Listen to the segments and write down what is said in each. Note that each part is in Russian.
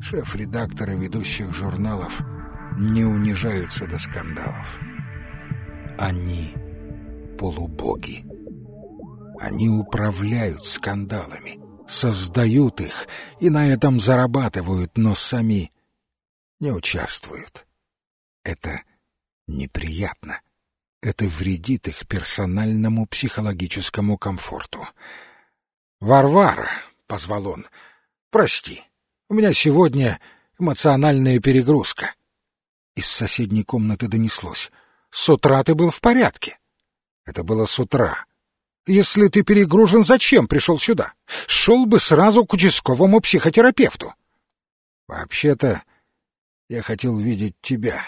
Шеф-редакторы ведущих журналов не унижаются до скандалов. Они полубоги. Они управляют скандалами, создают их и на этом зарабатывают, но сами не участвуют. Это неприятно. Это вредит их персональному психологическому комфорту. «Варвара!» — позвал он. «Прости, у меня сегодня эмоциональная перегрузка». Из соседней комнаты донеслось. «С утра ты был в порядке». Это было с утра. Если ты перегружен, зачем пришел сюда? Шел бы сразу к участковому психотерапевту. Вообще-то, я хотел видеть тебя,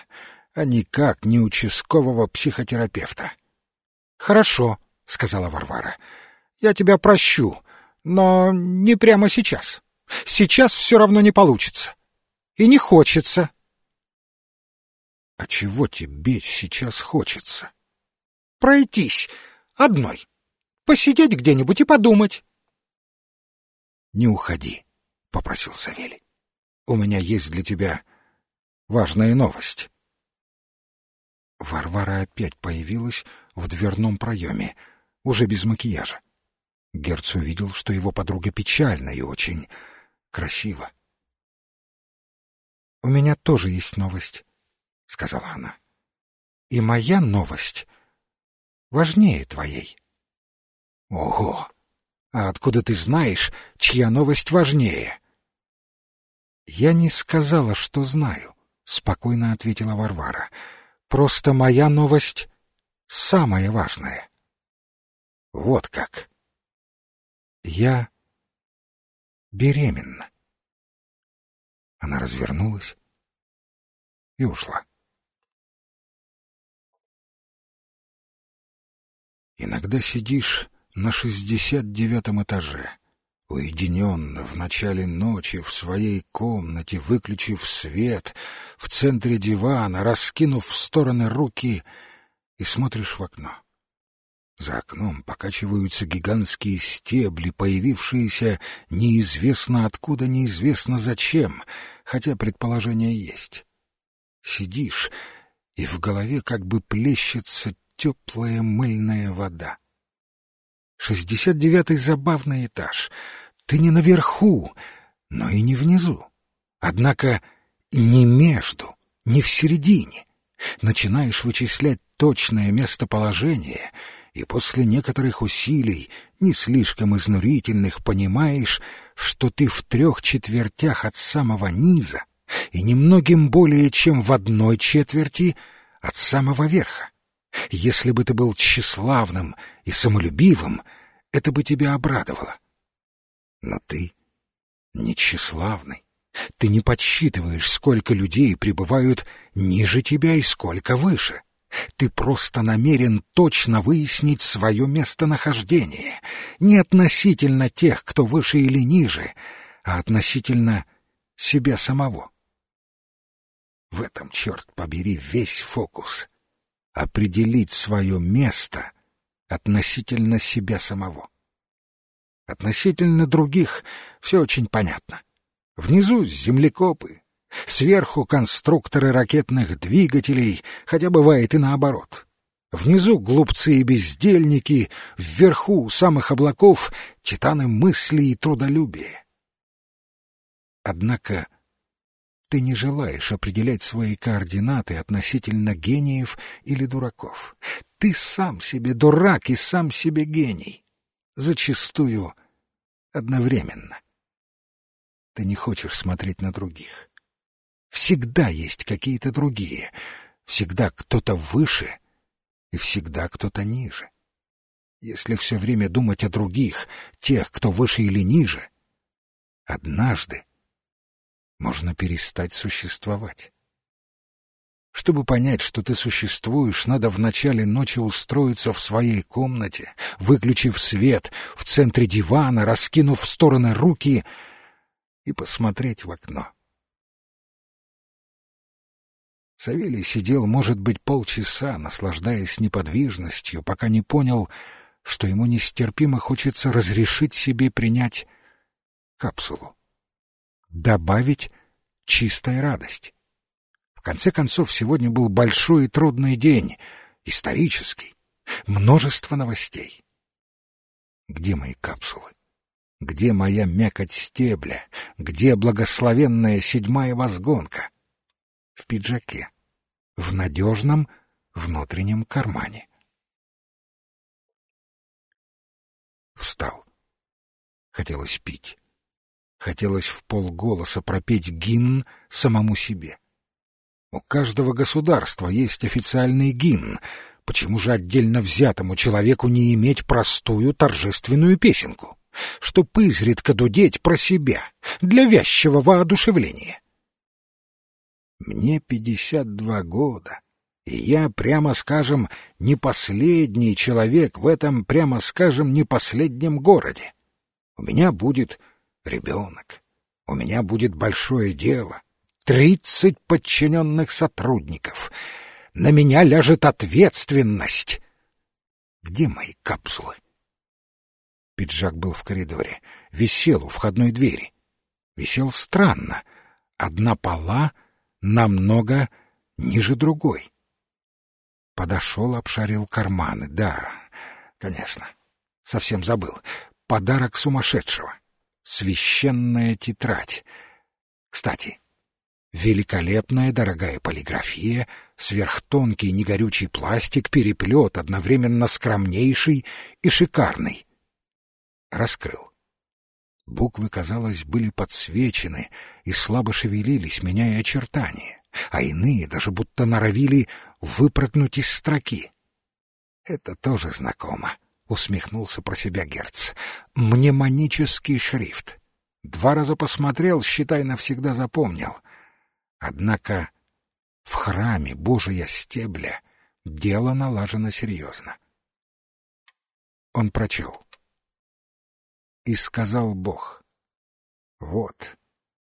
а никак не участкового психотерапевта. Хорошо, сказала Варвара. Я тебя прощу, но не прямо сейчас. Сейчас все равно не получится. И не хочется. А чего тебе сейчас хочется? Пройтись одной посидеть где-нибудь и подумать. — Не уходи, — попросил Савелий. — У меня есть для тебя важная новость. Варвара опять появилась в дверном проеме, уже без макияжа. Герц увидел, что его подруга печальна и очень красива. — У меня тоже есть новость, — сказала она. — И моя новость важнее твоей. Ого! А откуда ты знаешь, чья новость важнее? Я не сказала, что знаю, спокойно ответила Варвара. Просто моя новость самая важная. Вот как. Я беременна. Она развернулась и ушла. Иногда сидишь на шестьдесят девятом этаже, уединенно в начале ночи в своей комнате, выключив свет, в центре дивана, раскинув в стороны руки, и смотришь в окно. За окном покачиваются гигантские стебли, появившиеся неизвестно откуда, неизвестно зачем, хотя предположение есть. Сидишь, и в голове как бы плещется теплая мыльная вода. Шестьдесят девятый забавный этаж. Ты не наверху, но и не внизу. Однако не между, не в середине. Начинаешь вычислять точное местоположение, и после некоторых усилий, не слишком изнурительных, понимаешь, что ты в трех четвертях от самого низа и немногим более чем в одной четверти от самого верха. Если бы ты был тщеславным и самолюбивым, это бы тебя обрадовало. Но ты не тщеславный. Ты не подсчитываешь, сколько людей пребывают ниже тебя и сколько выше. Ты просто намерен точно выяснить свое местонахождение, не относительно тех, кто выше или ниже, а относительно себя самого. В этом, черт побери, весь фокус определить свое место относительно себя самого. Относительно других все очень понятно. Внизу землекопы, сверху конструкторы ракетных двигателей, хотя бывает и наоборот. Внизу глупцы и бездельники, вверху у самых облаков титаны мысли и трудолюбия. Однако ты не желаешь определять свои координаты относительно гениев или дураков. Ты сам себе дурак и сам себе гений. Зачастую одновременно. Ты не хочешь смотреть на других. Всегда есть какие-то другие. Всегда кто-то выше и всегда кто-то ниже. Если все время думать о других, тех, кто выше или ниже, однажды можно перестать существовать. Чтобы понять, что ты существуешь, надо в начале ночи устроиться в своей комнате, выключив свет, в центре дивана, раскинув в стороны руки и посмотреть в окно. Савелий сидел, может быть, полчаса, наслаждаясь неподвижностью, пока не понял, что ему нестерпимо хочется разрешить себе принять капсулу добавить чистая радость. В конце концов, сегодня был большой и трудный день, исторический, множество новостей. Где мои капсулы? Где моя мякоть стебля? Где благословенная седьмая возгонка? В пиджаке, в надежном внутреннем кармане. Встал. Хотелось пить. Хотелось в полголоса пропеть гимн самому себе. У каждого государства есть официальный гимн. Почему же отдельно взятому человеку не иметь простую торжественную песенку? Чтоб изредка дудеть про себя, для вязчего воодушевления. Мне пятьдесят два года, и я, прямо скажем, не последний человек в этом, прямо скажем, не последнем городе. У меня будет ребенок, у меня будет большое дело, тридцать подчиненных сотрудников. На меня ляжет ответственность. Где мои капсулы? Пиджак был в коридоре, висел у входной двери. Висел странно. Одна пола намного ниже другой. Подошел, обшарил карманы. Да, конечно, совсем забыл. Подарок сумасшедшего. Священная тетрадь. Кстати, великолепная дорогая полиграфия, сверхтонкий негорючий пластик, переплет, одновременно скромнейший и шикарный. Раскрыл. Буквы, казалось, были подсвечены и слабо шевелились, меняя очертания, а иные даже будто норовили выпрыгнуть из строки. Это тоже знакомо усмехнулся про себя Герц. Мнемонический шрифт. Два раза посмотрел, считай, навсегда запомнил. Однако в храме Божия стебля дело налажено серьезно. Он прочел. И сказал Бог, «Вот,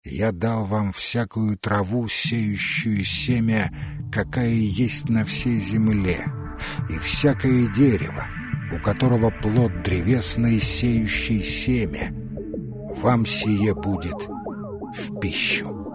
я дал вам всякую траву, сеющую семя, какая есть на всей земле, и всякое дерево, у которого плод древесный, сеющий семя. Вам сие будет в пищу.